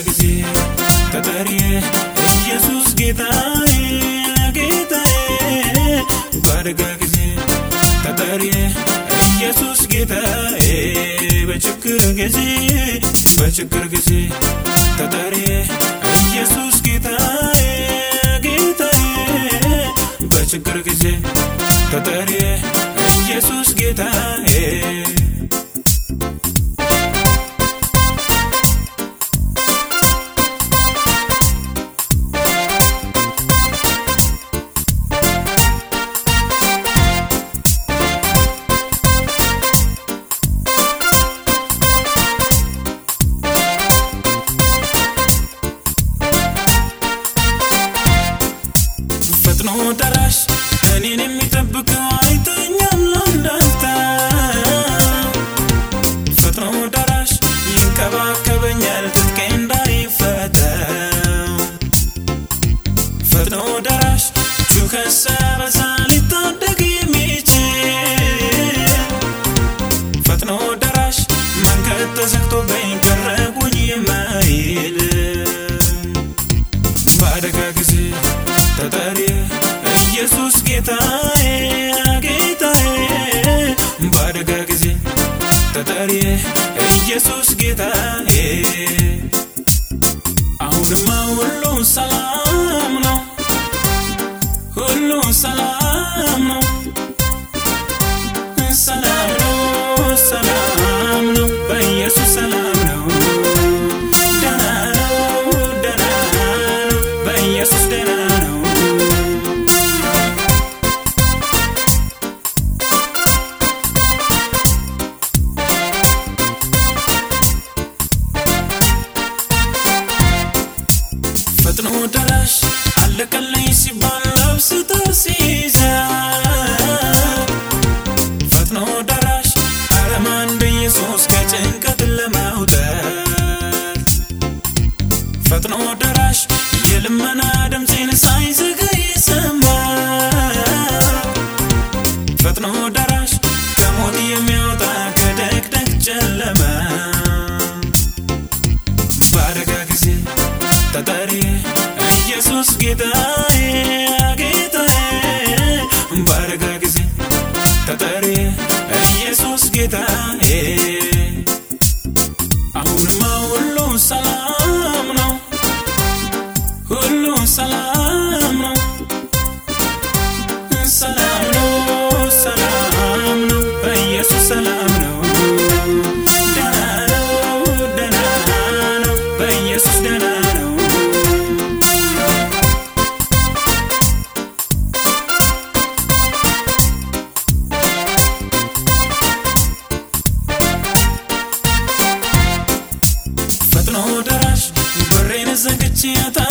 ጊዜ ተጠሪዬ ኢየሱስ ጌታዬ ጌታዬ በአደጋ ጊዜ ተጠሪዬ ኢየሱስ ጌታዬ በችግር ጊዜ በችግር ጊዜ ተጠሪዬ ኢየሱስ ጌታዬ ጌታዬ በችግር ጊዜ ተጠሪዬ እኔን የሚጠብቀው አይተኛም ላንዳፍታ ፈጥኖ ደራሽ ይንከባከበኛል ትጥቄ እንዳይፈተው ፈጥኖ ደራሽ ጩኸት ጌታዬ ጊዜ ተጠሪ ኢየሱስ ጌታዬ። አሁንማ ሁሉ ሰላም ነው ሁሉ ሰላም ነው ፈጥኖ ደራሽ አለቀለኝ ሲባል ነፍስ ተሲዘ ፈጥኖ ደራሽ አረማን በኢየሱስ ከጭንቀት ለማውጣት። ፈጥኖ ደራሽ የልመና ድምፄን ሳይዘገይ ሰማ ፈጥኖ ኢየሱስ ጌታዬ ጌታዬ በአደጋ ጊዜ ተጠሪ zagaciyata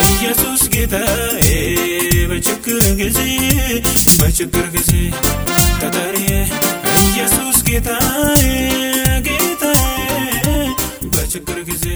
ኢየሱስ ጌታዬ በችግር ጊዜ በችግር ጊዜ ተጠሪ ኢየሱስ ጌታዬ ጌታዬ በችግር ጊዜ